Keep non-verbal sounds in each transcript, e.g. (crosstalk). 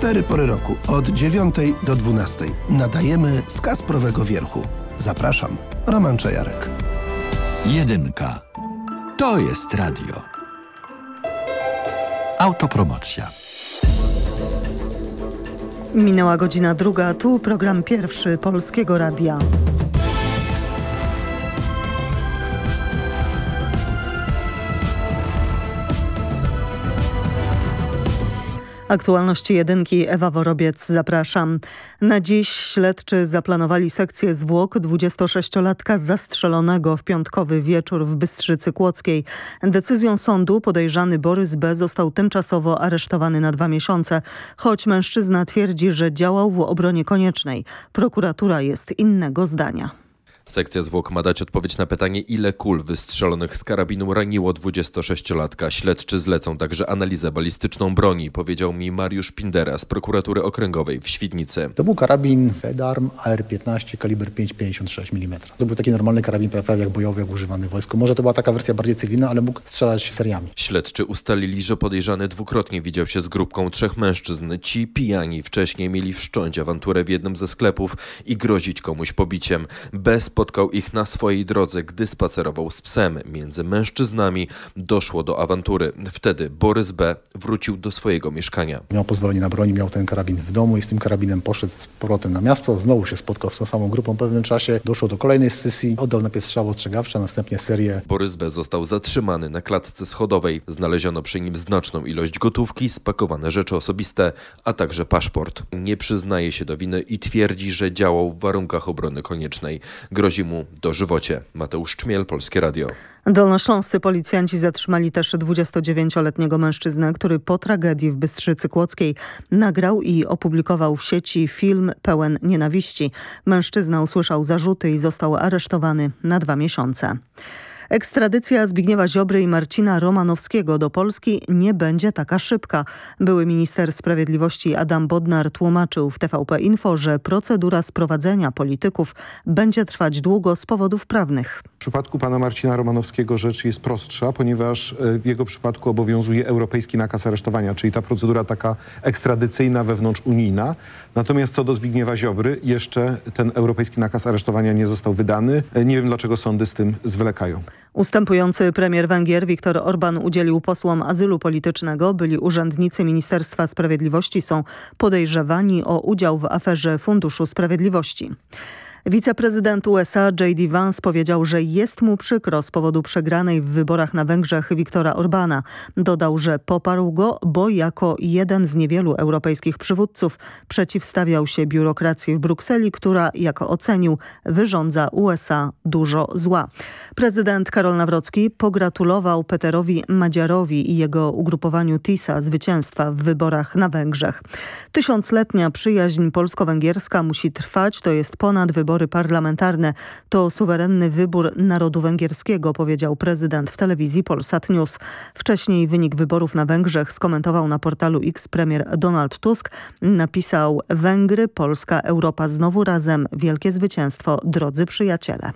cztery pory roku, od 9 do 12. Nadajemy z Kasprowego Wierchu. Zapraszam, Roman Czajarek. Jedynka. To jest radio. Autopromocja. Minęła godzina druga, tu program pierwszy Polskiego Radia. Aktualności jedynki Ewa Worobiec, zapraszam. Na dziś śledczy zaplanowali sekcję zwłok 26-latka zastrzelonego w piątkowy wieczór w Bystrzycy Kłodzkiej. Decyzją sądu podejrzany Borys B. został tymczasowo aresztowany na dwa miesiące, choć mężczyzna twierdzi, że działał w obronie koniecznej. Prokuratura jest innego zdania. Sekcja zwłok ma dać odpowiedź na pytanie, ile kul wystrzelonych z karabinu raniło 26-latka. Śledczy zlecą także analizę balistyczną broni, powiedział mi Mariusz Pindera z prokuratury okręgowej w Świdnicy. To był karabin Fedarm AR-15 kaliber 5,56 mm. To był taki normalny karabin prawie jak bojowy, jak używany w wojsku. Może to była taka wersja bardziej cywilna, ale mógł strzelać seriami. Śledczy ustalili, że podejrzany dwukrotnie widział się z grupką trzech mężczyzn. Ci pijani wcześniej mieli wszcząć awanturę w jednym ze sklepów i grozić komuś pobiciem. Bez spotkał ich na swojej drodze, gdy spacerował z psem. Między mężczyznami doszło do awantury. Wtedy Borys B. wrócił do swojego mieszkania. Miał pozwolenie na broń, miał ten karabin w domu i z tym karabinem poszedł z powrotem na miasto. Znowu się spotkał z tą samą grupą w pewnym czasie. Doszło do kolejnej sesji. Oddał najpierw strzał ostrzegawczy, a następnie serię. Borys B. został zatrzymany na klatce schodowej. Znaleziono przy nim znaczną ilość gotówki, spakowane rzeczy osobiste, a także paszport. Nie przyznaje się do winy i twierdzi, że działał w warunkach obrony koniecznej. Grozi mu dożywocie. Mateusz Czmiel, Polskie Radio. Dolnośląscy policjanci zatrzymali też 29-letniego mężczyznę, który po tragedii w Bystrzycy Kłodzkiej nagrał i opublikował w sieci film pełen nienawiści. Mężczyzna usłyszał zarzuty i został aresztowany na dwa miesiące. Ekstradycja Zbigniewa Ziobry i Marcina Romanowskiego do Polski nie będzie taka szybka. Były minister sprawiedliwości Adam Bodnar tłumaczył w TVP Info, że procedura sprowadzenia polityków będzie trwać długo z powodów prawnych. W przypadku pana Marcina Romanowskiego rzecz jest prostsza, ponieważ e, w jego przypadku obowiązuje europejski nakaz aresztowania, czyli ta procedura taka ekstradycyjna, wewnątrzunijna. Natomiast co do Zbigniewa Ziobry, jeszcze ten europejski nakaz aresztowania nie został wydany. E, nie wiem, dlaczego sądy z tym zwlekają. Ustępujący premier Węgier Viktor Orban udzielił posłom azylu politycznego. Byli urzędnicy Ministerstwa Sprawiedliwości są podejrzewani o udział w aferze Funduszu Sprawiedliwości. Wiceprezydent USA J.D. Vance powiedział, że jest mu przykro z powodu przegranej w wyborach na Węgrzech Viktora Orbana. Dodał, że poparł go, bo jako jeden z niewielu europejskich przywódców przeciwstawiał się biurokracji w Brukseli, która, jak ocenił, wyrządza USA dużo zła. Prezydent Karol Nawrocki pogratulował Peterowi Madziarowi i jego ugrupowaniu TISA zwycięstwa w wyborach na Węgrzech. Tysiącletnia przyjaźń polsko-węgierska musi trwać, to jest ponad wybory wybory parlamentarne. To suwerenny wybór narodu węgierskiego, powiedział prezydent w telewizji Polsat News. Wcześniej wynik wyborów na Węgrzech skomentował na portalu X premier Donald Tusk. Napisał Węgry, Polska, Europa znowu razem. Wielkie zwycięstwo, drodzy przyjaciele.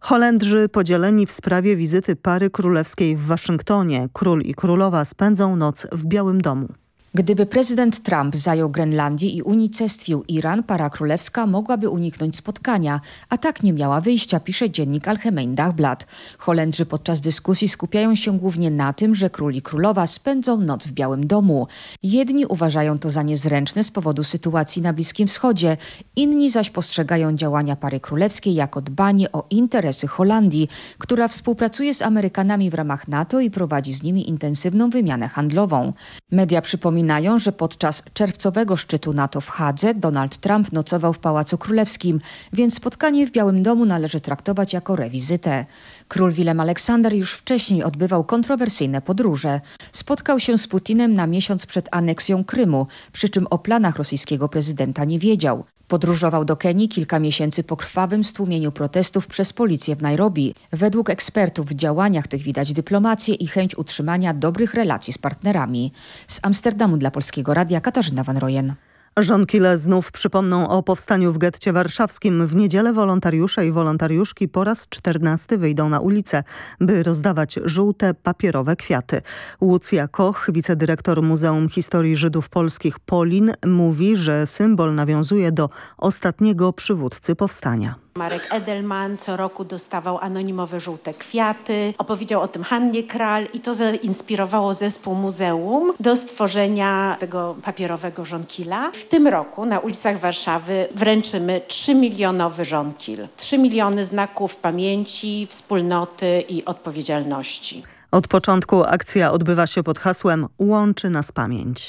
Holendrzy podzieleni w sprawie wizyty pary królewskiej w Waszyngtonie. Król i królowa spędzą noc w Białym Domu. Gdyby prezydent Trump zajął Grenlandię i unicestwił Iran, para królewska mogłaby uniknąć spotkania, a tak nie miała wyjścia, pisze dziennik Algemein Dagblad. Holendrzy podczas dyskusji skupiają się głównie na tym, że król i królowa spędzą noc w Białym Domu. Jedni uważają to za niezręczne z powodu sytuacji na Bliskim Wschodzie, inni zaś postrzegają działania pary królewskiej jako dbanie o interesy Holandii, która współpracuje z Amerykanami w ramach NATO i prowadzi z nimi intensywną wymianę handlową. Media przypominają, Przypominają, że podczas czerwcowego szczytu NATO w Hadze Donald Trump nocował w Pałacu Królewskim, więc spotkanie w Białym Domu należy traktować jako rewizytę. Król Willem Aleksander już wcześniej odbywał kontrowersyjne podróże. Spotkał się z Putinem na miesiąc przed aneksją Krymu, przy czym o planach rosyjskiego prezydenta nie wiedział. Podróżował do Kenii kilka miesięcy po krwawym stłumieniu protestów przez policję w Nairobi. Według ekspertów w działaniach tych widać dyplomację i chęć utrzymania dobrych relacji z partnerami. Z Amsterdamu dla Polskiego Radia Katarzyna Van Royen. Żonkile znów przypomną o powstaniu w getcie warszawskim. W niedzielę wolontariusze i wolontariuszki po raz czternasty wyjdą na ulicę, by rozdawać żółte, papierowe kwiaty. Łucja Koch, wicedyrektor Muzeum Historii Żydów Polskich Polin, mówi, że symbol nawiązuje do ostatniego przywódcy powstania. Marek Edelman co roku dostawał anonimowe żółte kwiaty. Opowiedział o tym Hannie Kral i to zainspirowało zespół muzeum do stworzenia tego papierowego żonkila. W tym roku na ulicach Warszawy wręczymy 3 milionowy żonkil. 3 miliony znaków pamięci, wspólnoty i odpowiedzialności. Od początku akcja odbywa się pod hasłem Łączy nas pamięć.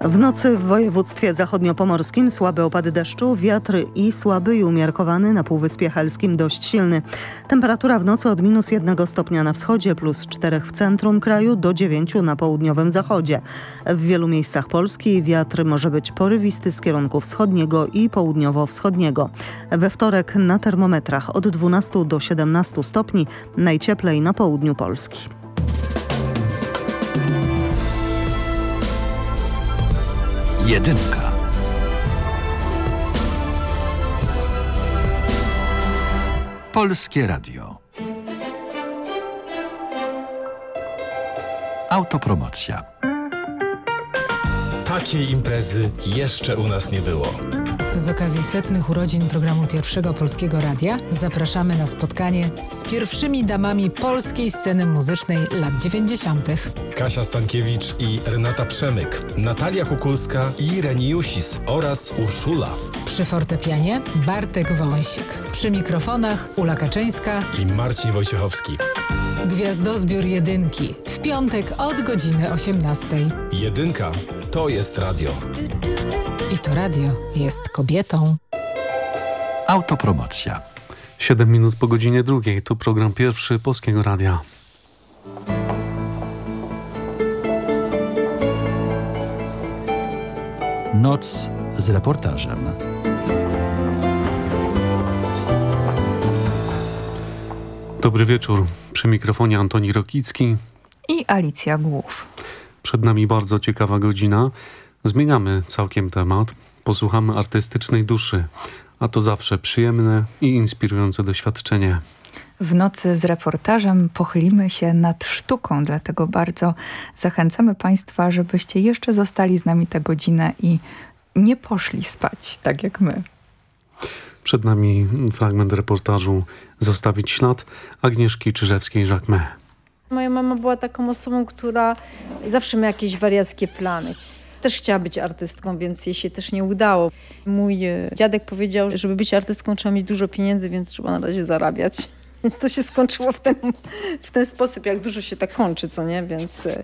W nocy w województwie zachodniopomorskim słabe opady deszczu, wiatr i słaby i umiarkowany na Półwyspie Helskim dość silny. Temperatura w nocy od minus jednego stopnia na wschodzie, plus czterech w centrum kraju, do dziewięciu na południowym zachodzie. W wielu miejscach Polski wiatr może być porywisty z kierunku wschodniego i południowo-wschodniego. We wtorek na termometrach od 12 do 17 stopni, najcieplej na południu Polski. Jedynka. Polskie Radio. Autopromocja. Takiej imprezy jeszcze u nas nie było. Z okazji setnych urodzin programu Pierwszego Polskiego Radia zapraszamy na spotkanie z pierwszymi damami polskiej sceny muzycznej lat 90. Kasia Stankiewicz i Renata Przemyk, Natalia Kukulska i Reni Jusis oraz Urszula. Przy fortepianie Bartek Wąsik. Przy mikrofonach Ula Kaczyńska i Marcin Wojciechowski. Gwiazdozbiór Jedynki. W piątek od godziny 18. Jedynka to jest radio. I to radio jest kobietą. Autopromocja. 7 minut po godzinie drugiej to program pierwszy Polskiego Radia. Noc z reportażem. Dobry wieczór. Przy mikrofonie Antoni Rokicki i Alicja Głów. Przed nami bardzo ciekawa godzina. Zmieniamy całkiem temat. Posłuchamy artystycznej duszy, a to zawsze przyjemne i inspirujące doświadczenie. W nocy z reportażem pochylimy się nad sztuką, dlatego bardzo zachęcamy Państwa, żebyście jeszcze zostali z nami tę godzinę i nie poszli spać, tak jak my. Przed nami fragment reportażu Zostawić ślad Agnieszki Czyżewskiej-Jacquemin. Moja mama była taką osobą, która zawsze miała jakieś wariackie plany. Też chciała być artystką, więc jej się też nie udało. Mój e, dziadek powiedział, że żeby być artystką trzeba mieć dużo pieniędzy, więc trzeba na razie zarabiać. Więc to się skończyło w ten, w ten sposób, jak dużo się tak kończy, co nie? Więc e,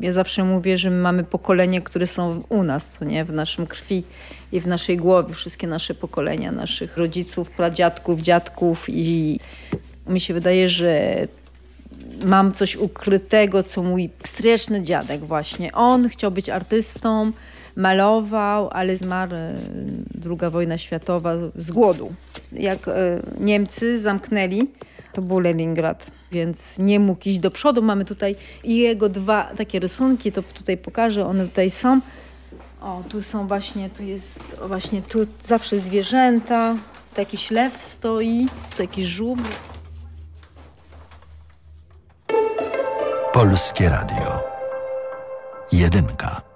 ja zawsze mówię, że mamy pokolenie, które są u nas, co nie? W naszym krwi i w naszej głowie. Wszystkie nasze pokolenia, naszych rodziców, pradziadków, dziadków i mi się wydaje, że mam coś ukrytego, co mój streczny dziadek właśnie. On chciał być artystą, malował, ale zmarł e, druga wojna światowa z głodu. Jak e, Niemcy zamknęli, to był Leningrad, więc nie mógł iść do przodu. Mamy tutaj jego dwa takie rysunki, to tutaj pokażę, one tutaj są. O, tu są właśnie, tu jest właśnie, tu zawsze zwierzęta, tu jakiś lew stoi, tu jakiś żubr. Polskie Radio. Jedynka.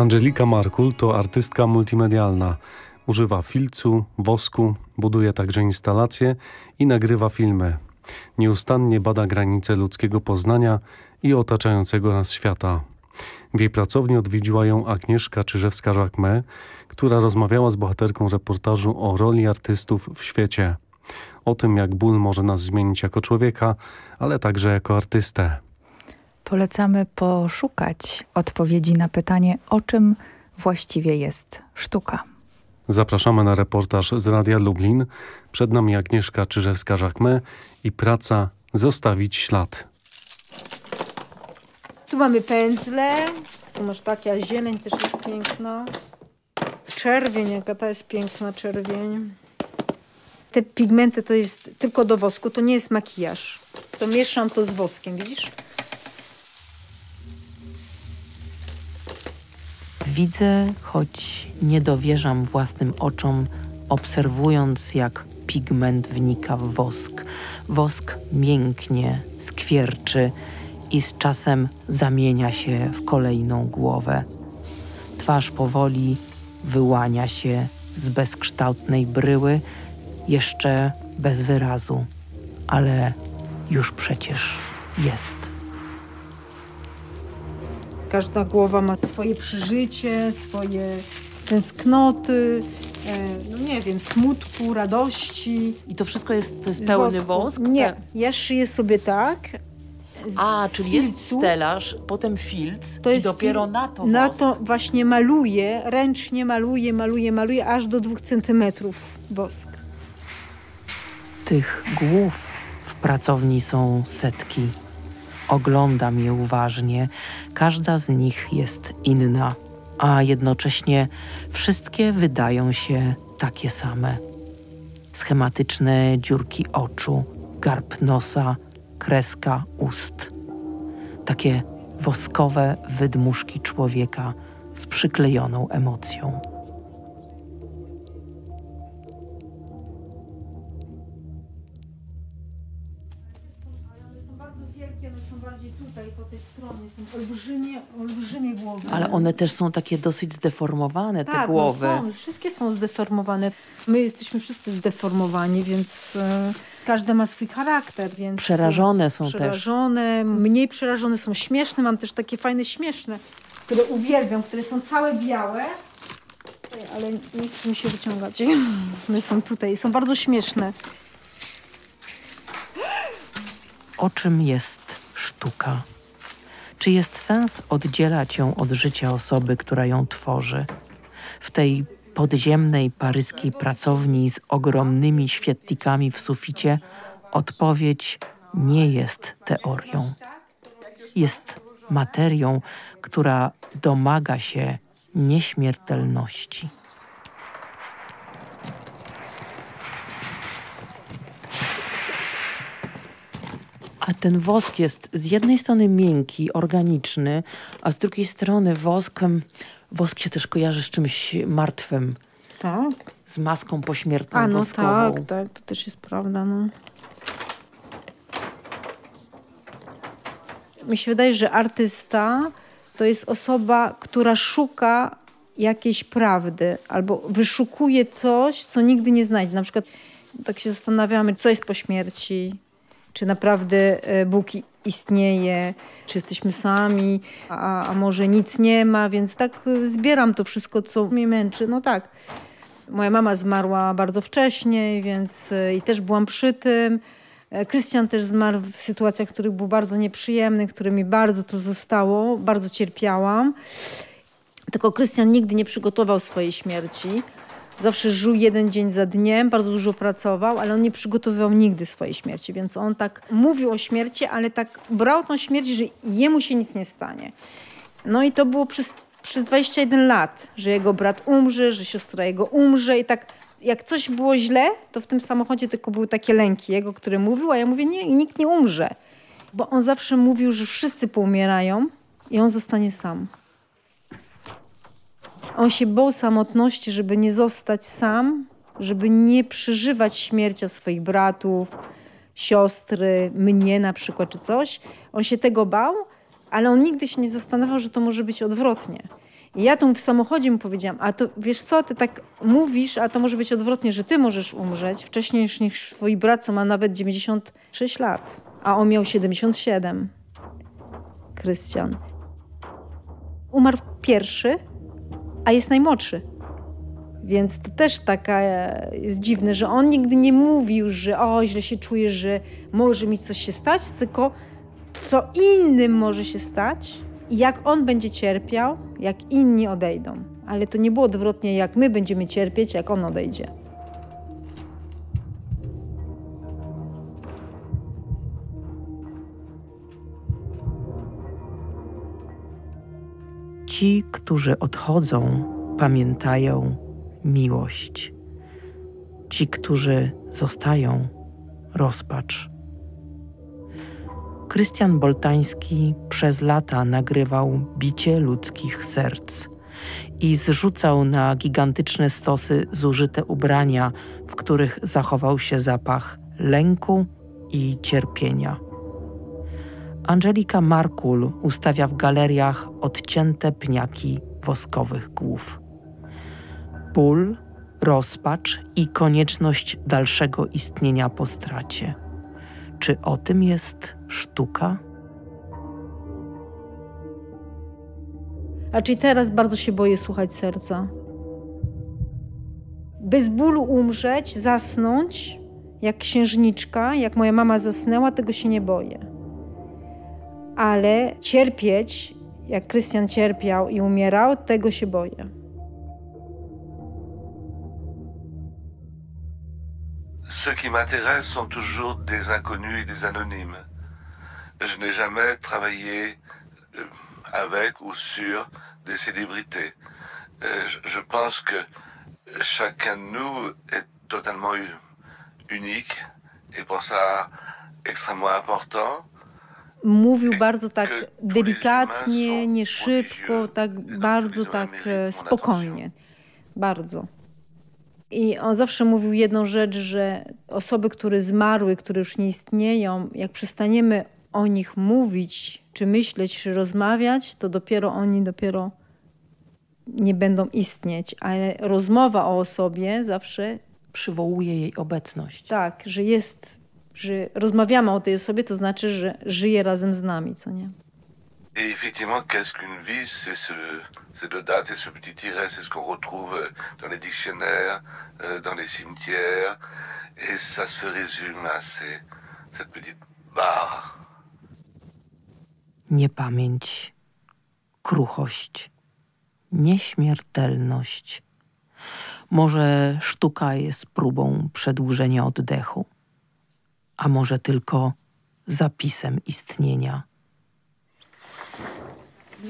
Angelika Markul to artystka multimedialna. Używa filcu, wosku, buduje także instalacje i nagrywa filmy. Nieustannie bada granice ludzkiego poznania i otaczającego nas świata. W jej pracowni odwiedziła ją Agnieszka Czyżewska-Żakme, która rozmawiała z bohaterką reportażu o roli artystów w świecie. O tym, jak ból może nas zmienić jako człowieka, ale także jako artystę polecamy poszukać odpowiedzi na pytanie, o czym właściwie jest sztuka. Zapraszamy na reportaż z Radia Lublin. Przed nami Agnieszka Czyżewska-Żakme i praca Zostawić ślad. Tu mamy pędzle, tu masz taka zieleń też jest piękna. Czerwień, jaka ta jest piękna czerwień. Te pigmenty to jest tylko do wosku, to nie jest makijaż. To mieszam to z woskiem, widzisz? Widzę, choć nie dowierzam własnym oczom, obserwując jak pigment wnika w wosk. Wosk mięknie, skwierczy i z czasem zamienia się w kolejną głowę. Twarz powoli wyłania się z bezkształtnej bryły, jeszcze bez wyrazu, ale już przecież jest. Każda głowa ma swoje przeżycie, swoje tęsknoty, e, no nie wiem, smutku, radości. I to wszystko jest, to jest pełny wosk? Nie, ja szyję sobie tak, A, czyli jest stelaż, potem filc to i dopiero na to Na to właśnie maluje, ręcznie maluje, maluje, maluje, aż do dwóch centymetrów wosk. Tych głów w pracowni są setki. Oglądam je uważnie. Każda z nich jest inna, a jednocześnie wszystkie wydają się takie same. Schematyczne dziurki oczu, garb nosa, kreska ust. Takie woskowe wydmuszki człowieka z przyklejoną emocją. Olbrzymie, olbrzymie głowy. Ale one też są takie dosyć zdeformowane, te tak, no głowy. No są, wszystkie są zdeformowane. My jesteśmy wszyscy zdeformowani, więc e, każdy ma swój charakter. Więc przerażone są przerażone, też. Mniej przerażone są śmieszne. Mam też takie fajne śmieszne, które uwielbiam, które są całe białe. Ale nie chcę mi się wyciągać. One są tutaj, są bardzo śmieszne. O czym jest sztuka? Czy jest sens oddzielać ją od życia osoby, która ją tworzy? W tej podziemnej paryskiej pracowni z ogromnymi świetlikami w suficie odpowiedź nie jest teorią. Jest materią, która domaga się nieśmiertelności. A ten wosk jest z jednej strony miękki, organiczny, a z drugiej strony wosk, wosk się też kojarzy z czymś martwym. Tak. Z maską pośmiertną a, no woskową. tak, tak, to też jest prawda. No. Mi się wydaje, że artysta to jest osoba, która szuka jakiejś prawdy albo wyszukuje coś, co nigdy nie znajdzie. Na przykład tak się zastanawiamy, co jest po śmierci, czy naprawdę e, Bóg istnieje, czy jesteśmy sami, a, a może nic nie ma, więc tak e, zbieram to wszystko, co mnie męczy. No tak, moja mama zmarła bardzo wcześnie, więc e, i też byłam przy tym. Krystian też zmarł w sytuacjach, których był bardzo nieprzyjemnych, które mi bardzo to zostało, bardzo cierpiałam. Tylko Krystian nigdy nie przygotował swojej śmierci. Zawsze żył jeden dzień za dniem, bardzo dużo pracował, ale on nie przygotowywał nigdy swojej śmierci, więc on tak mówił o śmierci, ale tak brał tą śmierć, że jemu się nic nie stanie. No i to było przez, przez 21 lat, że jego brat umrze, że siostra jego umrze i tak jak coś było źle, to w tym samochodzie tylko były takie lęki jego, które mówił, a ja mówię, nie, nikt nie umrze. Bo on zawsze mówił, że wszyscy poumierają i on zostanie sam. On się bał samotności, żeby nie zostać sam, żeby nie przeżywać śmierci swoich bratów, siostry, mnie na przykład, czy coś. On się tego bał, ale on nigdy się nie zastanawiał, że to może być odwrotnie. I ja tu w samochodzie mu powiedziałam, a to wiesz co, ty tak mówisz, a to może być odwrotnie, że ty możesz umrzeć wcześniej niż twój brat, co ma nawet 96 lat, a on miał 77. Krystian. Umarł pierwszy, a jest najmłodszy. Więc to też taka e, jest dziwne, że on nigdy nie mówił, że o, źle się czuje, że może mi coś się stać, tylko co innym może się stać i jak on będzie cierpiał, jak inni odejdą. Ale to nie było odwrotnie, jak my będziemy cierpieć, jak on odejdzie. Ci, którzy odchodzą, pamiętają miłość. Ci, którzy zostają, rozpacz. Krystian Boltański przez lata nagrywał bicie ludzkich serc i zrzucał na gigantyczne stosy zużyte ubrania, w których zachował się zapach lęku i cierpienia. Angelika Markul ustawia w galeriach odcięte pniaki woskowych głów. Ból, rozpacz i konieczność dalszego istnienia po stracie. Czy o tym jest sztuka? A czyli teraz bardzo się boję słuchać serca. Bez bólu umrzeć, zasnąć, jak księżniczka, jak moja mama zasnęła, tego się nie boję ale cierpieć, jak Krystian cierpiał i umierał, tego się boję. Ceux qui m'intéressent sont toujours des inconnus et des anonymes. Je n'ai jamais travaillé euh, avec ou sur des célébrités. Euh, je pense que chacun de nous est totalement unique et pour ça extrêmement important. Mówił bardzo tak delikatnie, nie szybko, tak bardzo tak e, spokojnie. Bardzo. I on zawsze mówił jedną rzecz, że osoby, które zmarły, które już nie istnieją, jak przestaniemy o nich mówić, czy myśleć, czy rozmawiać, to dopiero oni dopiero nie będą istnieć. Ale rozmowa o osobie zawsze przywołuje jej obecność. Tak, że jest, że rozmawiamy o tej osobie, to znaczy, że żyje razem z nami, co nie? Et effectivement, qu'est-ce qu'une vie C'est ce, ces deux dates et ce petit tiret, c'est ce qu'on retrouve dans les dictionnaires, euh, dans les cimetières, et ça se résume à ces, cette petite barre. Niepamięć, kruchość, nieśmiertelność. Może sztuka jest próbą przedłużenia oddechu, a może tylko zapisem istnienia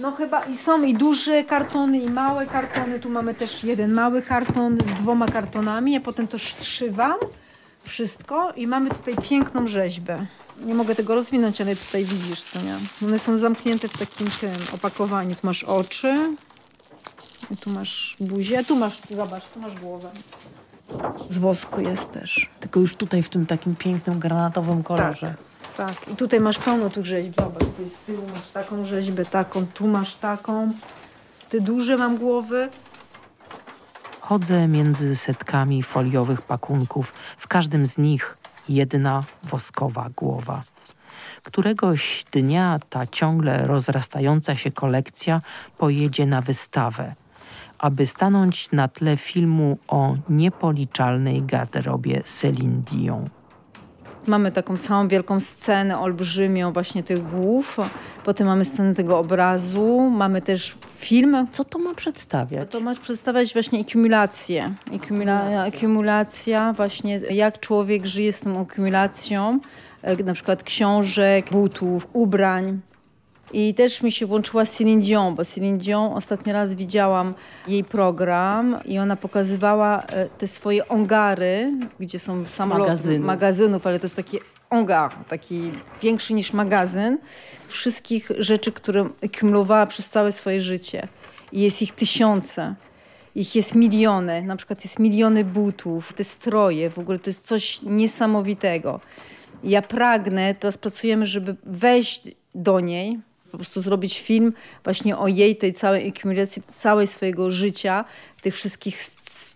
no chyba i są i duże kartony, i małe kartony. Tu mamy też jeden mały karton z dwoma kartonami. Ja potem to zszywam wszystko i mamy tutaj piękną rzeźbę. Nie mogę tego rozwinąć, ale tutaj widzisz, co nie? One są zamknięte w takim tym opakowaniu. Tu masz oczy, tu masz buzię, tu masz, zobacz, tu masz głowę. Z wosku jest też. Tylko już tutaj w tym takim pięknym granatowym kolorze. Tak. Tak, i tutaj masz pełno tych rzeźb. Zobacz, tutaj z tyłu masz taką rzeźbę, taką, tu masz taką. Te duże mam głowy. Chodzę między setkami foliowych pakunków. W każdym z nich jedna woskowa głowa. Któregoś dnia ta ciągle rozrastająca się kolekcja pojedzie na wystawę, aby stanąć na tle filmu o niepoliczalnej garderobie Céline Dion. Mamy taką całą wielką scenę olbrzymią właśnie tych głów. Potem mamy scenę tego obrazu. Mamy też film. Co to ma przedstawiać? To ma przedstawiać właśnie akumulację. Akumula akumulacja właśnie jak człowiek żyje z tą akumulacją e, na przykład książek, butów, ubrań. I też mi się włączyła Céline Dion, bo Céline Dion ostatni raz widziałam jej program i ona pokazywała e, te swoje ongary, gdzie są samoloty, magazynów. magazynów, ale to jest taki ongar, taki większy niż magazyn, wszystkich rzeczy, które akumulowała przez całe swoje życie. I jest ich tysiące. Ich jest miliony, na przykład jest miliony butów, te stroje, w ogóle to jest coś niesamowitego. Ja pragnę, teraz pracujemy, żeby wejść do niej, po prostu zrobić film właśnie o jej, tej całej akumulacji, całej swojego życia, tych wszystkich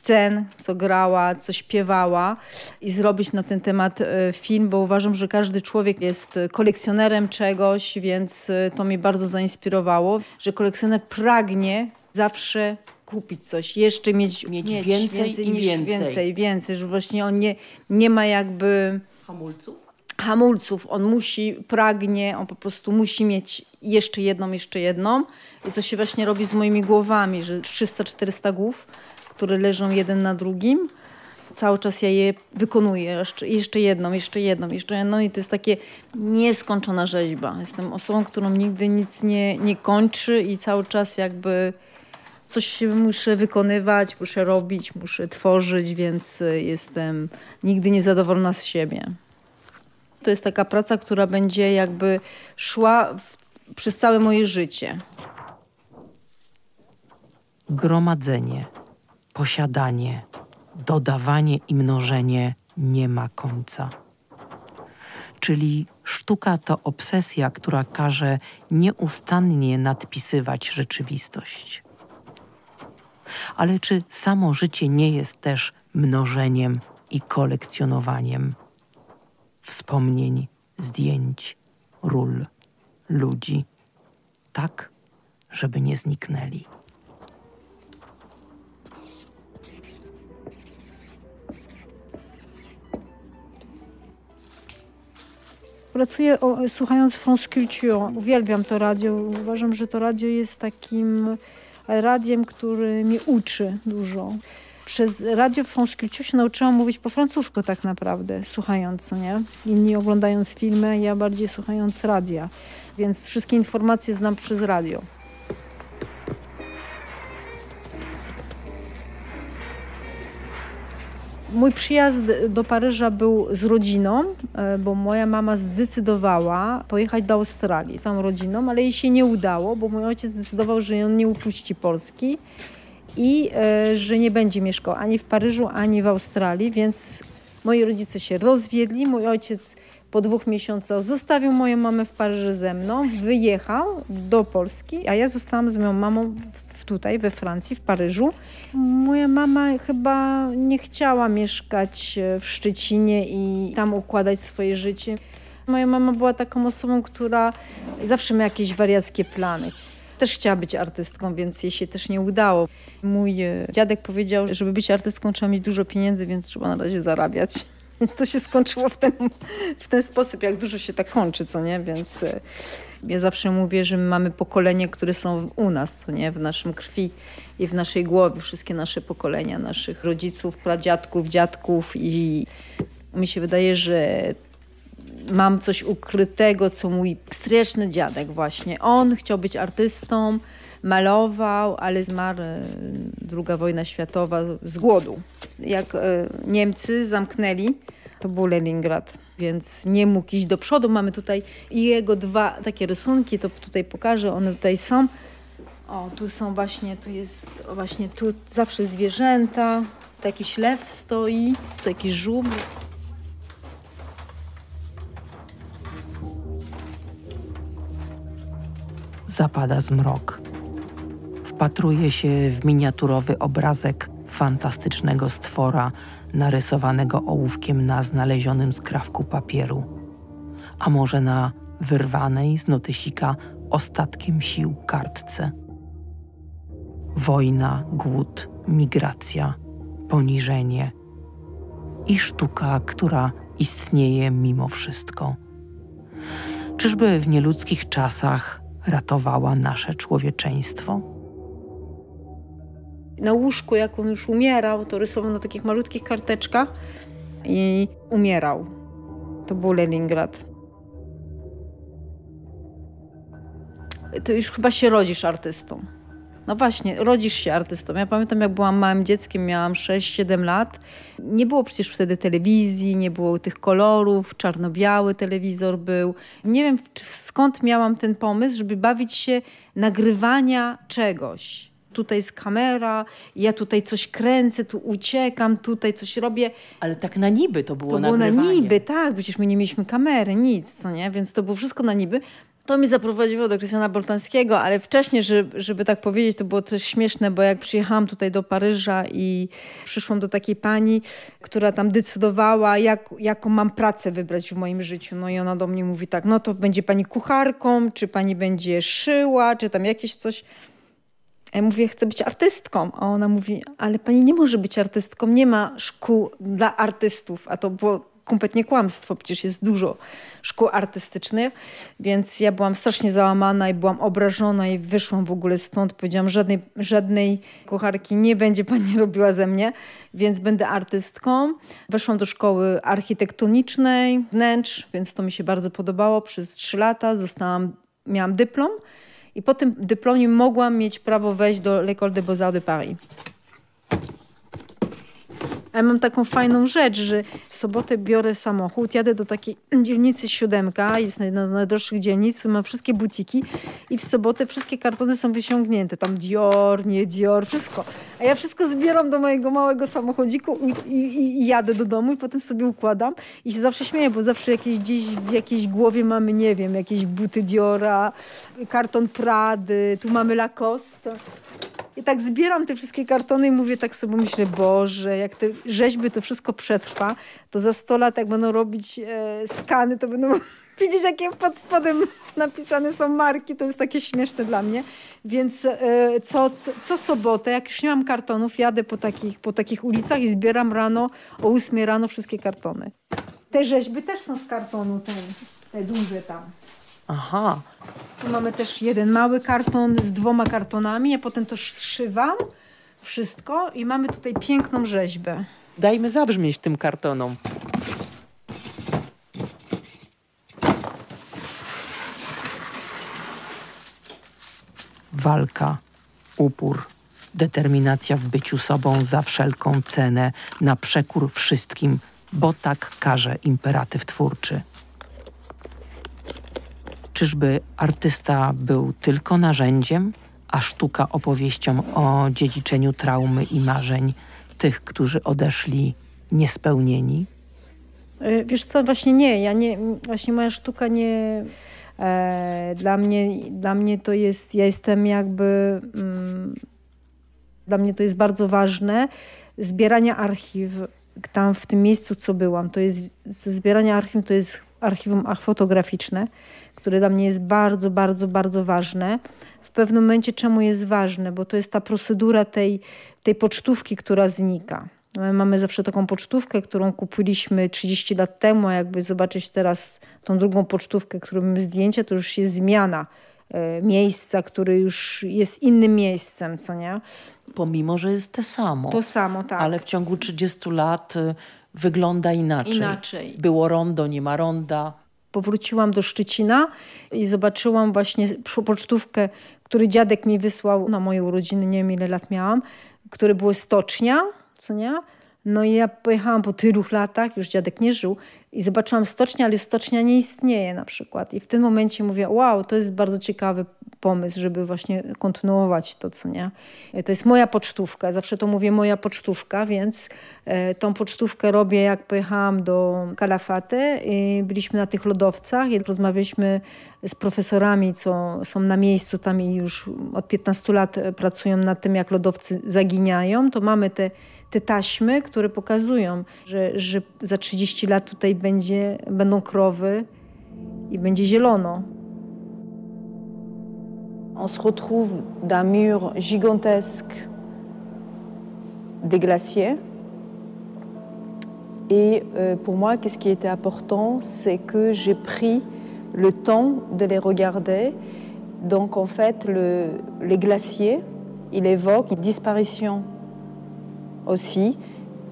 scen, co grała, co śpiewała i zrobić na ten temat e, film, bo uważam, że każdy człowiek jest kolekcjonerem czegoś, więc e, to mnie bardzo zainspirowało, że kolekcjoner pragnie zawsze kupić coś, jeszcze mieć, mieć, mieć więcej, więcej, i więcej. więcej, więcej, że właśnie on nie, nie ma jakby hamulców hamulców. On musi, pragnie, on po prostu musi mieć jeszcze jedną, jeszcze jedną. I co się właśnie robi z moimi głowami, że 300-400 głów, które leżą jeden na drugim. Cały czas ja je wykonuję, jeszcze, jedną, jeszcze jedną, jeszcze jedną i to jest takie nieskończona rzeźba. Jestem osobą, którą nigdy nic nie, nie kończy i cały czas jakby coś muszę wykonywać, muszę robić, muszę tworzyć, więc jestem nigdy niezadowolona z siebie. To jest taka praca, która będzie jakby szła w, przez całe moje życie. Gromadzenie, posiadanie, dodawanie i mnożenie nie ma końca. Czyli sztuka to obsesja, która każe nieustannie nadpisywać rzeczywistość. Ale czy samo życie nie jest też mnożeniem i kolekcjonowaniem? Wspomnień, zdjęć, ról, ludzi, tak, żeby nie zniknęli. Pracuję o, słuchając France Culture. Uwielbiam to radio. Uważam, że to radio jest takim radiem, który mnie uczy dużo. Przez Radio France Culture się nauczyłam mówić po francusku tak naprawdę, słuchając, nie? Inni oglądając filmy, ja bardziej słuchając radia. Więc wszystkie informacje znam przez radio. Mój przyjazd do Paryża był z rodziną, e, bo moja mama zdecydowała pojechać do Australii całą rodziną, ale jej się nie udało, bo mój ojciec zdecydował, że on nie upuści Polski i e, że nie będzie mieszkał ani w Paryżu, ani w Australii, więc moi rodzice się rozwiedli. Mój ojciec po dwóch miesiącach zostawił moją mamę w Paryżu ze mną, wyjechał do Polski, a ja zostałam z moją mamą tutaj we Francji, w Paryżu. Moja mama chyba nie chciała mieszkać e, w Szczecinie i tam układać swoje życie. Moja mama była taką osobą, która zawsze miała jakieś wariackie plany. Też chciała być artystką, więc jej się też nie udało. Mój e, dziadek powiedział, że żeby być artystką trzeba mieć dużo pieniędzy, więc trzeba na razie zarabiać. (laughs) Więc to się skończyło w ten, w ten sposób, jak dużo się tak kończy, co nie? Więc e, ja zawsze mówię, że my mamy pokolenie, które są u nas, co nie? W naszym krwi i w naszej głowie. Wszystkie nasze pokolenia, naszych rodziców, pradziadków, dziadków i mi się wydaje, że mam coś ukrytego, co mój streczny dziadek właśnie. On chciał być artystą, malował, ale zmarł e, druga wojna światowa z głodu. Jak e, Niemcy zamknęli, to był Leningrad, więc nie mógł iść do przodu. Mamy tutaj jego dwa takie rysunki, to tutaj pokażę, one tutaj są. O, tu są właśnie, tu jest właśnie, tu zawsze zwierzęta, tu jakiś lew stoi, tu jakiś żubr. Zapada zmrok. Wpatruje się w miniaturowy obrazek fantastycznego stwora narysowanego ołówkiem na znalezionym skrawku papieru, a może na wyrwanej z notysika ostatkiem sił kartce. Wojna, głód, migracja, poniżenie i sztuka, która istnieje mimo wszystko. Czyżby w nieludzkich czasach ratowała nasze człowieczeństwo? Na łóżku, jak on już umierał, to rysował na takich malutkich karteczkach i umierał. To był Leningrad. To już chyba się rodzisz artystą. No właśnie, rodzisz się artystą. Ja pamiętam, jak byłam małym dzieckiem, miałam 6-7 lat. Nie było przecież wtedy telewizji, nie było tych kolorów, czarno-biały telewizor był. Nie wiem, skąd miałam ten pomysł, żeby bawić się nagrywania czegoś tutaj jest kamera, ja tutaj coś kręcę, tu uciekam, tutaj coś robię. Ale tak na niby to było To było na niby, tak, przecież my nie mieliśmy kamery, nic, co nie? Więc to było wszystko na niby. To mi zaprowadziło do Krystiana Boltanskiego, ale wcześniej, żeby, żeby tak powiedzieć, to było też śmieszne, bo jak przyjechałam tutaj do Paryża i przyszłam do takiej pani, która tam decydowała, jak, jaką mam pracę wybrać w moim życiu. No i ona do mnie mówi tak, no to będzie pani kucharką, czy pani będzie szyła, czy tam jakieś coś. Ja mówię, chcę być artystką. A ona mówi, ale pani nie może być artystką, nie ma szkół dla artystów. A to było kompletnie kłamstwo, przecież jest dużo szkół artystycznych, więc ja byłam strasznie załamana i byłam obrażona i wyszłam w ogóle stąd. Powiedziałam, żadnej, żadnej kucharki nie będzie pani (laughs) robiła ze mnie, więc będę artystką. Weszłam do szkoły architektonicznej wnętrz, więc to mi się bardzo podobało. Przez trzy lata zostałam, miałam dyplom i po tym dyplomie mogłam mieć prawo wejść do l'École des Beaux-Arts de Paris. A ja mam taką fajną rzecz, że w sobotę biorę samochód, jadę do takiej (clears throat) dzielnicy Siódemka, jest jedna z najdroższych dzielnic, ma wszystkie buciki i w sobotę wszystkie kartony są wyciągnięte. Tam Dior, nie Dior, wszystko. A ja wszystko zbieram do mojego małego samochodziku i, i, i jadę do domu i potem sobie układam i się zawsze śmieję, bo zawsze jakieś, gdzieś w jakiejś głowie mamy, nie wiem, jakieś buty Diora, karton Prady, tu mamy Lacoste. I tak zbieram te wszystkie kartony i mówię tak sobie, myślę, Boże, jak te rzeźby to wszystko przetrwa, to za 100 lat jak będą robić e, skany, to będą (laughs) widzieć, jakie pod spodem napisane są marki. To jest takie śmieszne dla mnie. Więc e, co, co, co sobotę, jak już nie mam kartonów, jadę po takich, po takich ulicach i zbieram rano, o 8 rano wszystkie kartony. Te rzeźby też są z kartonu ten te duże tam. Aha. Tu mamy też jeden mały karton z dwoma kartonami, ja potem to zszywam wszystko i mamy tutaj piękną rzeźbę. Dajmy zabrzmieć tym kartonom. Walka, upór, determinacja w byciu sobą za wszelką cenę, na przekór wszystkim, bo tak każe imperatyw twórczy. Czyżby artysta był tylko narzędziem, a sztuka opowieścią o dziedziczeniu traumy i marzeń tych, którzy odeszli niespełnieni? E, wiesz co, właśnie nie, ja nie, właśnie moja sztuka nie, e, dla mnie, dla mnie to jest, ja jestem jakby, mm, dla mnie to jest bardzo ważne, zbieranie archiw tam w tym miejscu, co byłam, to jest, zbieranie archiwum to jest archiwum fotograficzne, które dla mnie jest bardzo, bardzo, bardzo ważne. W pewnym momencie czemu jest ważne? Bo to jest ta procedura tej, tej pocztówki, która znika. My mamy zawsze taką pocztówkę, którą kupiliśmy 30 lat temu, a jakby zobaczyć teraz tą drugą pocztówkę, którą mamy zdjęcia, to już jest zmiana e, miejsca, który już jest innym miejscem, co nie? Pomimo, że jest to samo. To samo, tak. Ale w ciągu 30 lat y, wygląda inaczej. Inaczej. Było rondo, nie ma ronda powróciłam do Szczecina i zobaczyłam właśnie pocztówkę, który dziadek mi wysłał na moje urodziny, nie wiem ile lat miałam, które były stocznia, co nie? No i ja pojechałam po tylu latach, już dziadek nie żył i zobaczyłam stocznię, ale stocznia nie istnieje na przykład. I w tym momencie mówię, wow, to jest bardzo ciekawy pomysł, żeby właśnie kontynuować to, co nie. To jest moja pocztówka, zawsze to mówię moja pocztówka, więc e, tą pocztówkę robię jak pojechałam do Kalafaty i byliśmy na tych lodowcach i rozmawialiśmy z profesorami, co są na miejscu tam i już od 15 lat pracują nad tym, jak lodowcy zaginiają, to mamy te te taśmy, które pokazują, że, że za 30 lat tutaj będzie, będą krowy i będzie zielono. On se retrouve d'un mur gigantesque des glaciers. Et euh, pour moi, qu'est-ce qui était important, c'est que j'ai pris le temps de les regarder. Donc en fait, le, les glaciers, il évoque une disparition aussi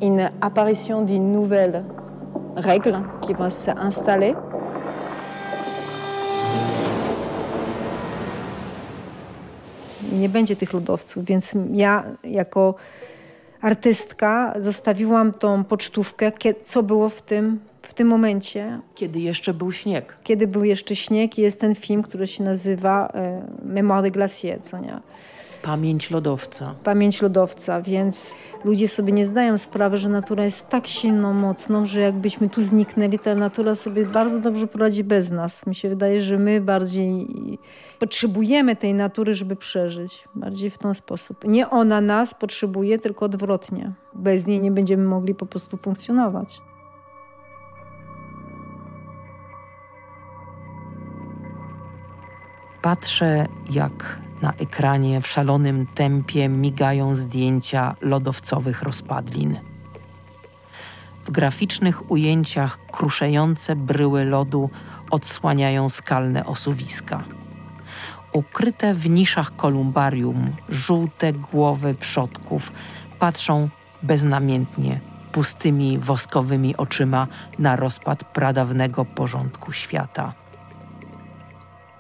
une apparition d'une nouvelle règle qui va s'installer. Nie będzie tych lodowców, więc ja jako artystka zostawiłam tą pocztówkę, co było w tym, w tym momencie. Kiedy jeszcze był śnieg. Kiedy był jeszcze śnieg i jest ten film, który się nazywa e, Memoire de Glacier, co nie? Pamięć lodowca. Pamięć lodowca, więc ludzie sobie nie zdają sprawy, że natura jest tak silną, mocną, że jakbyśmy tu zniknęli, ta natura sobie bardzo dobrze poradzi bez nas. Mi się wydaje, że my bardziej potrzebujemy tej natury, żeby przeżyć. Bardziej w ten sposób. Nie ona nas potrzebuje, tylko odwrotnie. Bez niej nie będziemy mogli po prostu funkcjonować. Patrzę, jak na ekranie w szalonym tempie migają zdjęcia lodowcowych rozpadlin. W graficznych ujęciach kruszejące bryły lodu odsłaniają skalne osuwiska. Ukryte w niszach kolumbarium żółte głowy przodków patrzą beznamiętnie, pustymi woskowymi oczyma na rozpad pradawnego porządku świata.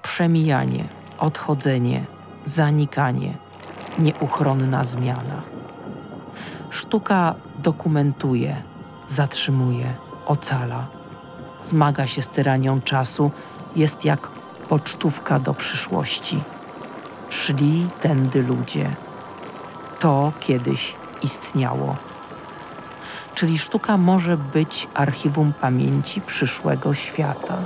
Przemijanie, odchodzenie, zanikanie, nieuchronna zmiana. Sztuka dokumentuje, zatrzymuje, ocala. Zmaga się z tyranią czasu, jest jak pocztówka do przyszłości. Szli tędy ludzie. To kiedyś istniało. Czyli sztuka może być archiwum pamięci przyszłego świata.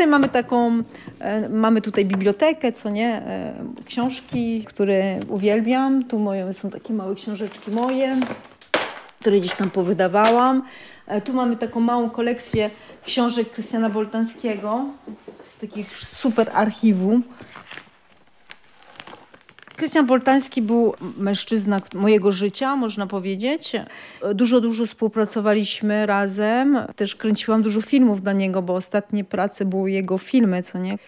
Tutaj mamy taką, e, mamy tutaj bibliotekę, co nie, e, książki, które uwielbiam. Tu moje są takie małe książeczki moje. które gdzieś tam powydawałam. E, tu mamy taką małą kolekcję książek Krystiana Boltanskiego z takich super archiwum. Krystian Boltański był mężczyzna mojego życia, można powiedzieć. Dużo, dużo współpracowaliśmy razem. Też kręciłam dużo filmów dla niego, bo ostatnie prace były jego filmy, co nie?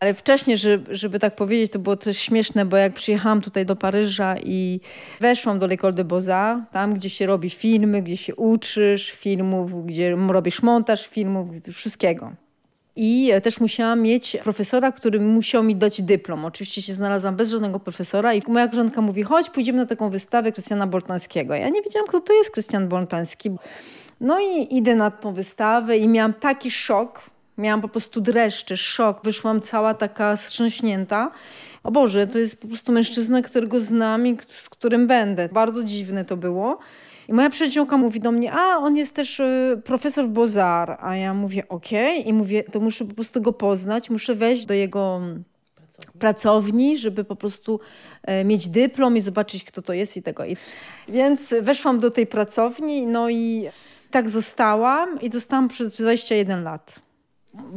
Ale wcześniej, żeby, żeby tak powiedzieć, to było też śmieszne, bo jak przyjechałam tutaj do Paryża i weszłam do L'École de Beaux-Arts, tam gdzie się robi filmy, gdzie się uczysz filmów, gdzie robisz montaż filmów, wszystkiego. I też musiałam mieć profesora, który musiał mi dać dyplom. Oczywiście się znalazłam bez żadnego profesora i moja koleżanka mówi, chodź pójdziemy na taką wystawę Krystiana Boltanskiego. Ja nie wiedziałam, kto to jest Krystian Boltański. No i idę na tą wystawę i miałam taki szok, miałam po prostu dreszcze, szok. Wyszłam cała taka wstrząśnięta. O Boże, to jest po prostu mężczyzna, którego znam i z którym będę. Bardzo dziwne to było. I moja przyjaciółka mówi do mnie, a on jest też y, profesor Bozar. A ja mówię, okej. Okay. I mówię, to muszę po prostu go poznać, muszę wejść do jego pracowni, pracowni żeby po prostu e, mieć dyplom i zobaczyć, kto to jest i tego. I, więc weszłam do tej pracowni, no i tak zostałam i dostałam przez 21 lat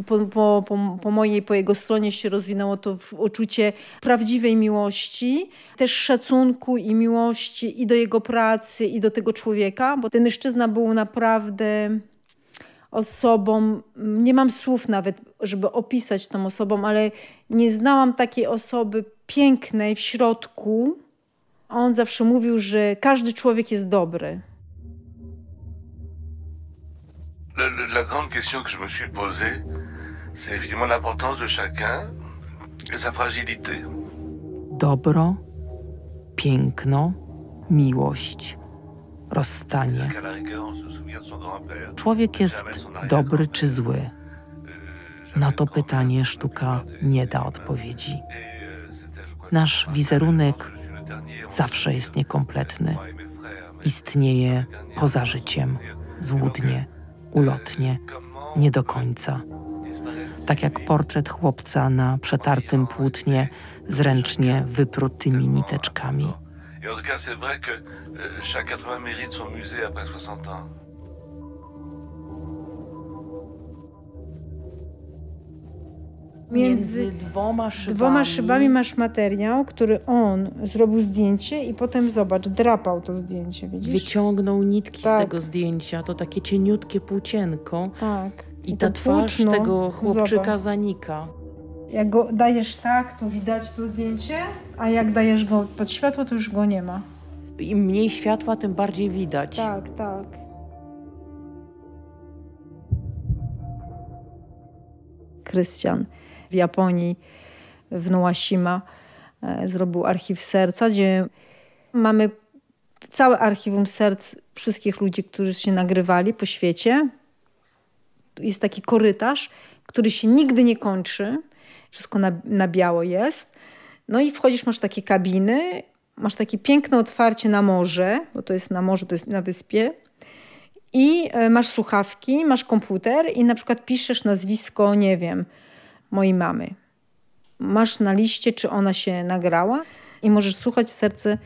po, po, po, po, mojej, po jego stronie się rozwinęło to w uczucie prawdziwej miłości, też szacunku i miłości i do jego pracy, i do tego człowieka, bo ten mężczyzna był naprawdę osobą, nie mam słów nawet, żeby opisać tą osobą, ale nie znałam takiej osoby pięknej w środku. On zawsze mówił, że każdy człowiek jest dobry. La, la, grande question que je me suis posée, c'est évidemment l'importance de chacun et sa fragilité. Dobro, piękno, miłość, rozstanie. Człowiek jest dobry czy zły? Na to pytanie sztuka nie da odpowiedzi. Nasz wizerunek zawsze jest niekompletny. Istnieje poza życiem, złudnie ulotnie, nie do końca. Tak jak portret chłopca na przetartym płótnie z ręcznie wyprutymi niteczkami. Między dwoma szybami. dwoma szybami masz materiał, który on zrobił zdjęcie i potem zobacz, drapał to zdjęcie, widzisz? Wyciągnął nitki tak. z tego zdjęcia, to takie cieniutkie płócienko. Tak. I, I ta twarz płótno, tego chłopczyka zobacz. zanika. Jak go dajesz tak, to widać to zdjęcie, a jak dajesz go pod światło, to już go nie ma. Im mniej światła, tym bardziej widać. Tak, tak. Krystian w Japonii, w Noashima, e, zrobił archiw serca, gdzie mamy całe archiwum serc wszystkich ludzi, którzy się nagrywali po świecie. Jest taki korytarz, który się nigdy nie kończy. Wszystko na, na biało jest. No i wchodzisz, masz takie kabiny, masz takie piękne otwarcie na morze, bo to jest na morzu, to jest na wyspie. I e, masz słuchawki, masz komputer i na przykład piszesz nazwisko, nie wiem, mojej mamy. Masz na liście, czy ona się nagrała i możesz słuchać serce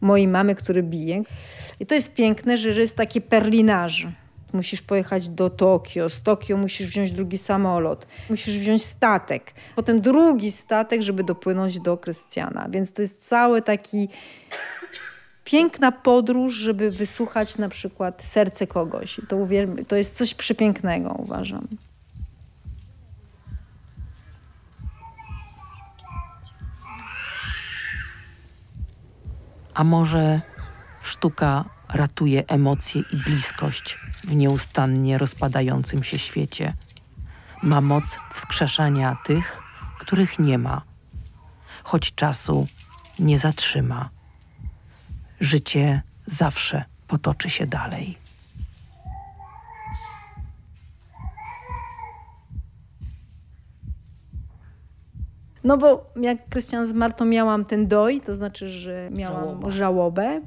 mojej mamy, który bije. I to jest piękne, że jest takie perlinarz. Musisz pojechać do Tokio, z Tokio musisz wziąć drugi samolot, musisz wziąć statek, potem drugi statek, żeby dopłynąć do Krystiana. Więc to jest cały taki piękna podróż, żeby wysłuchać na przykład serce kogoś. I to, to jest coś przepięknego, uważam. A może sztuka ratuje emocje i bliskość w nieustannie rozpadającym się świecie? Ma moc wskrzeszania tych, których nie ma, choć czasu nie zatrzyma. Życie zawsze potoczy się dalej. No bo jak Krystian zmarł, to miałam ten doj, to znaczy, że miałam Żałoba. żałobę,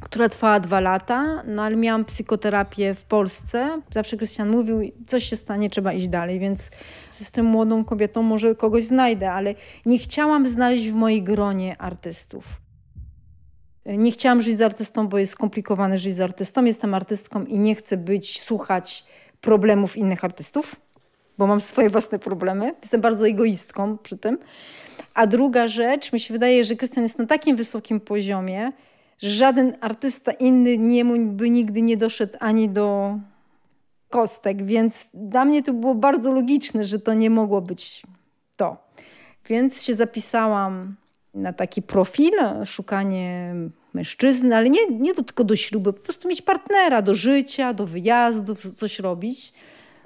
która trwała dwa lata, no ale miałam psychoterapię w Polsce. Zawsze Krystian mówił, coś się stanie, trzeba iść dalej, więc z tym młodą kobietą może kogoś znajdę, ale nie chciałam znaleźć w mojej gronie artystów. Nie chciałam żyć z artystą, bo jest skomplikowane żyć z artystą. Jestem artystką i nie chcę być, słuchać problemów innych artystów, bo mam swoje własne problemy. Jestem bardzo egoistką przy tym. A druga rzecz, mi się wydaje, że Krystian jest na takim wysokim poziomie, że żaden artysta inny nie by nigdy nie doszedł ani do kostek, więc dla mnie to było bardzo logiczne, że to nie mogło być to. Więc się zapisałam na taki profil, szukanie mężczyzny, ale nie, nie tylko do ślubu, po prostu mieć partnera do życia, do wyjazdów, coś robić.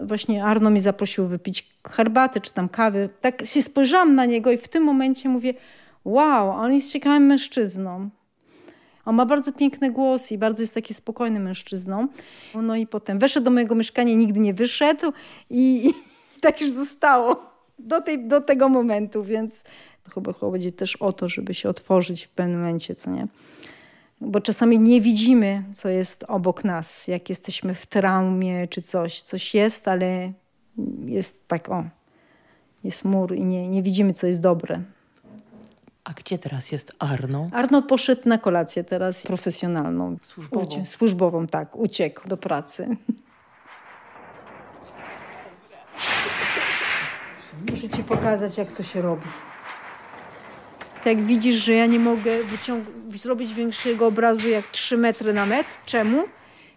Właśnie Arno mi zaprosił wypić herbaty czy tam kawy. Tak się spojrzałam na niego i w tym momencie mówię, wow, on jest ciekawym mężczyzną. On ma bardzo piękny głos i bardzo jest taki spokojny mężczyzną. No i potem weszedł do mojego mieszkania, nigdy nie wyszedł i, i tak już zostało do, tej, do tego momentu, więc chyba chodzi też o to, żeby się otworzyć w pewnym momencie, co nie? Bo czasami nie widzimy, co jest obok nas, jak jesteśmy w traumie czy coś. Coś jest, ale jest tak, o, jest mur i nie, nie widzimy, co jest dobre. A gdzie teraz jest Arno? Arno poszedł na kolację teraz profesjonalną. Służbową? służbową, tak. Uciekł do pracy. (laughs) Muszę ci pokazać, jak to się robi. Jak widzisz, że ja nie mogę zrobić większego obrazu jak 3 metry na metr. Czemu?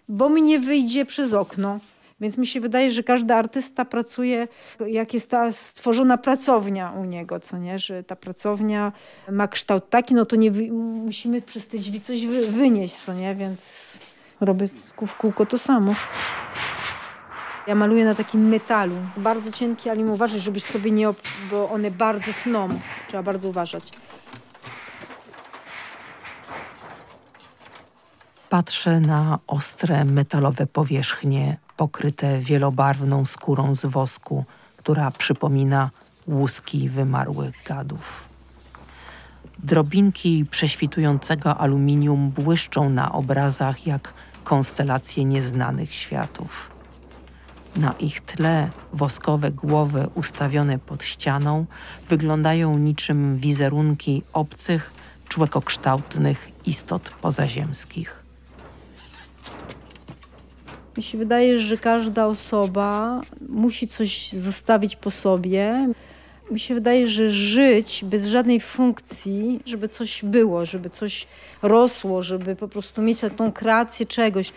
Bo mi nie wyjdzie przez okno. Więc mi się wydaje, że każdy artysta pracuje, jak jest ta stworzona pracownia u niego, co nie? Że ta pracownia ma kształt taki, no to nie musimy przez te drzwi coś wy wynieść, co nie? Więc robię w kółko to samo. Ja maluję na takim metalu, bardzo cienki, ale im uważać, żebyś sobie nie... bo one bardzo tną. Trzeba bardzo uważać. Patrzę na ostre metalowe powierzchnie pokryte wielobarwną skórą z wosku, która przypomina łuski wymarłych gadów. Drobinki prześwitującego aluminium błyszczą na obrazach jak konstelacje nieznanych światów. Na ich tle woskowe głowy ustawione pod ścianą wyglądają niczym wizerunki obcych, człekokształtnych istot pozaziemskich. Mi się wydaje, że każda osoba musi coś zostawić po sobie. Mi się wydaje, że żyć bez żadnej funkcji, żeby coś było, żeby coś rosło, żeby po prostu mieć tą kreację czegoś.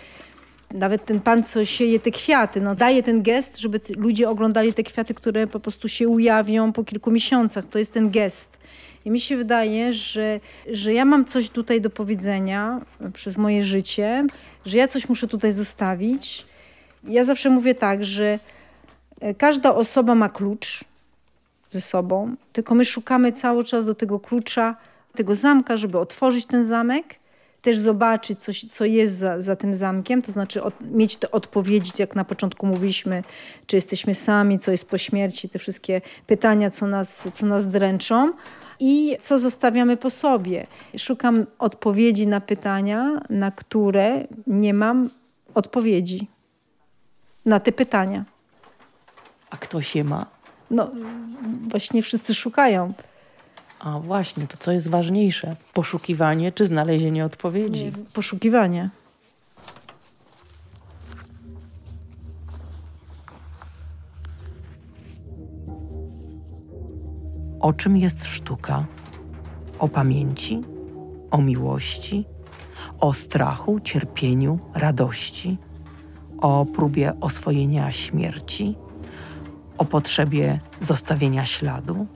Nawet ten pan, co sieje te kwiaty, no, daje ten gest, żeby ludzie oglądali te kwiaty, które po prostu się ujawnią po kilku miesiącach. To jest ten gest. I mi się wydaje, że, że ja mam coś tutaj do powiedzenia przez moje życie, że ja coś muszę tutaj zostawić. Ja zawsze mówię tak, że e, każda osoba ma klucz ze sobą, tylko my szukamy cały czas do tego klucza, tego zamka, żeby otworzyć ten zamek, też zobaczyć, co, co jest za, za tym zamkiem, to znaczy od, mieć te odpowiedzi, jak na początku mówiliśmy, czy jesteśmy sami, co jest po śmierci, te wszystkie pytania, co nas, co nas dręczą i co zostawiamy po sobie. Szukam odpowiedzi na pytania, na które nie mam odpowiedzi. Na te pytania. A kto się ma? No, właśnie wszyscy szukają. A właśnie, to co jest ważniejsze? Poszukiwanie czy znalezienie odpowiedzi? Poszukiwanie. O czym jest sztuka? O pamięci? O miłości? O strachu, cierpieniu, radości? O próbie oswojenia śmierci? O potrzebie zostawienia śladu?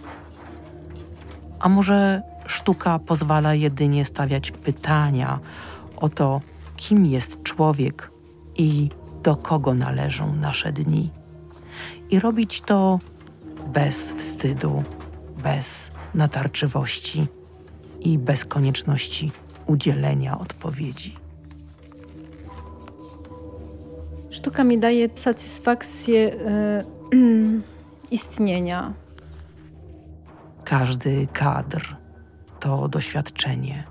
A może sztuka pozwala jedynie stawiać pytania o to, kim jest człowiek i do kogo należą nasze dni? I robić to bez wstydu bez natarczywości i bez konieczności udzielenia odpowiedzi. Sztuka mi daje satysfakcję yy, (clears throat) istnienia. Każdy kadr to doświadczenie,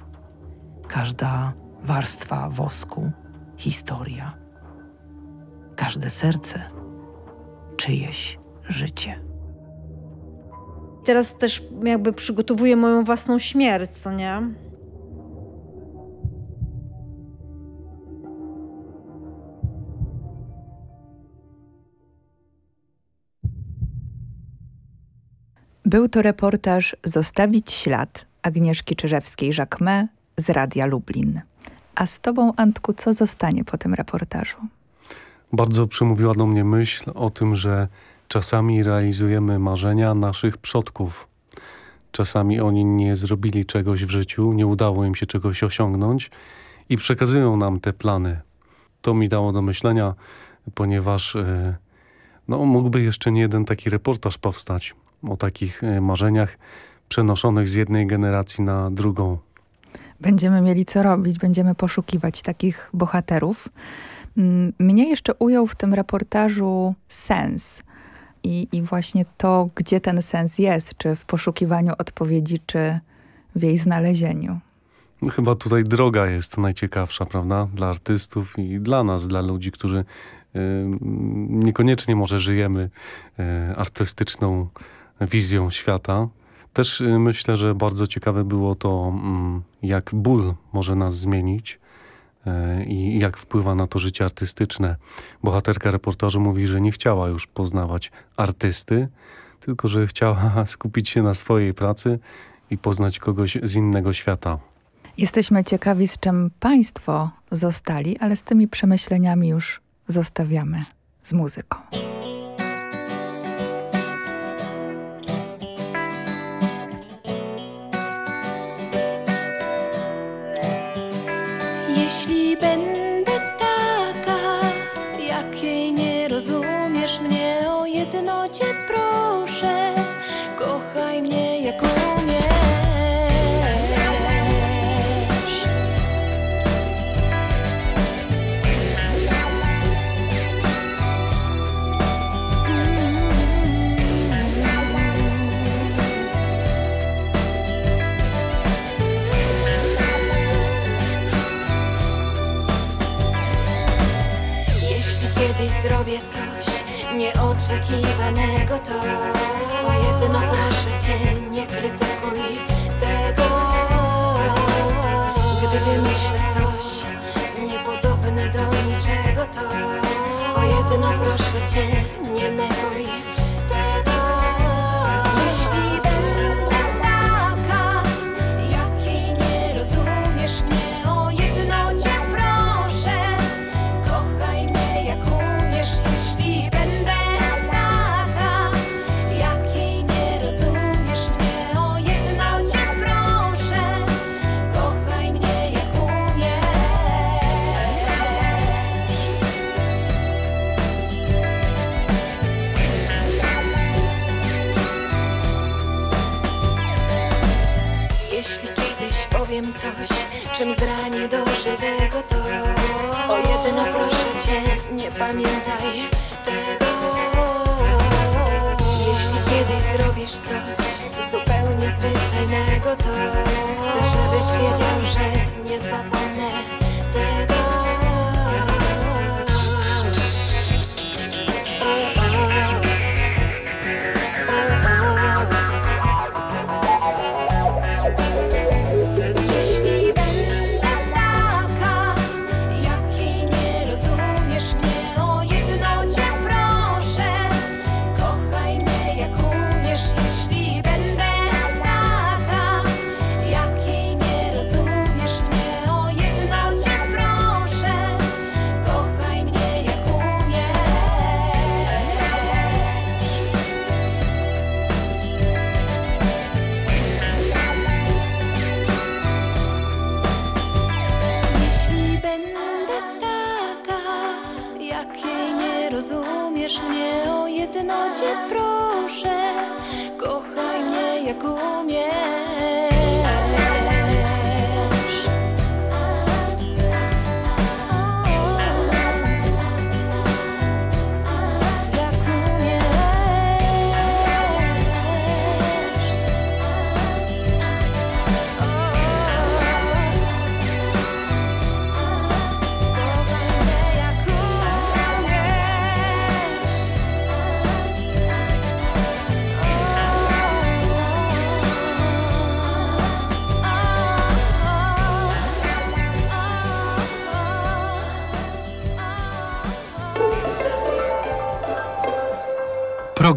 każda warstwa wosku historia, każde serce czyjeś życie teraz też jakby przygotowuję moją własną śmierć, co nie? Był to reportaż Zostawić ślad Agnieszki Czyżewskiej-Jacquemę z Radia Lublin. A z tobą, Antku, co zostanie po tym reportażu? Bardzo przemówiła do mnie myśl o tym, że czasami realizujemy marzenia naszych przodków. Czasami oni nie zrobili czegoś w życiu, nie udało im się czegoś osiągnąć i przekazują nam te plany. To mi dało do myślenia, ponieważ e, no, mógłby jeszcze nie jeden taki reportaż powstać o takich e, marzeniach przenoszonych z jednej generacji na drugą. Będziemy mieli co robić, będziemy poszukiwać takich bohaterów. Mnie jeszcze ujął w tym reportażu sens. I, I właśnie to, gdzie ten sens jest, czy w poszukiwaniu odpowiedzi, czy w jej znalezieniu. Chyba tutaj droga jest najciekawsza, prawda? Dla artystów i dla nas, dla ludzi, którzy y, niekoniecznie może żyjemy y, artystyczną wizją świata. Też y, myślę, że bardzo ciekawe było to, mm, jak ból może nas zmienić i jak wpływa na to życie artystyczne. Bohaterka reportażu mówi, że nie chciała już poznawać artysty, tylko że chciała (laughs) skupić się na swojej pracy i poznać kogoś z innego świata. Jesteśmy ciekawi, z czym Państwo zostali, ale z tymi przemyśleniami już zostawiamy z muzyką. Kiedyś zrobię coś nieoczekiwanego, to o jedno proszę cię, nie krytykuj tego. Gdy wymyślę coś niepodobne do niczego, to o jedno proszę cię, nie neguj coś, czym zranię do żywego, to o jedno proszę cię, nie pamiętaj tego. Jeśli kiedyś zrobisz coś zupełnie zwyczajnego, to chcę, żebyś wiedział, że nie zapomnę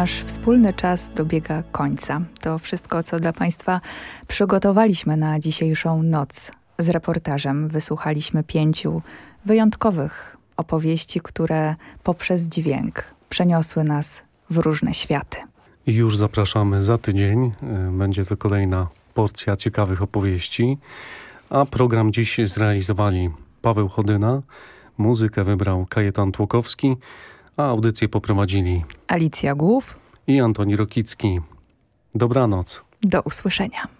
Nasz wspólny czas dobiega końca. To wszystko, co dla Państwa przygotowaliśmy na dzisiejszą noc. Z reportażem wysłuchaliśmy pięciu wyjątkowych opowieści, które poprzez dźwięk przeniosły nas w różne światy. I już zapraszamy za tydzień. E, będzie to kolejna porcja ciekawych opowieści. A program dziś zrealizowali Paweł Chodyna, muzykę wybrał Kajetan Tłokowski, a audycję poprowadzili Alicja Głów i Antoni Rokicki. Dobranoc. Do usłyszenia.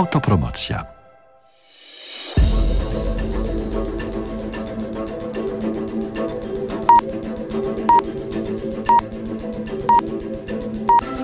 Autopromocja.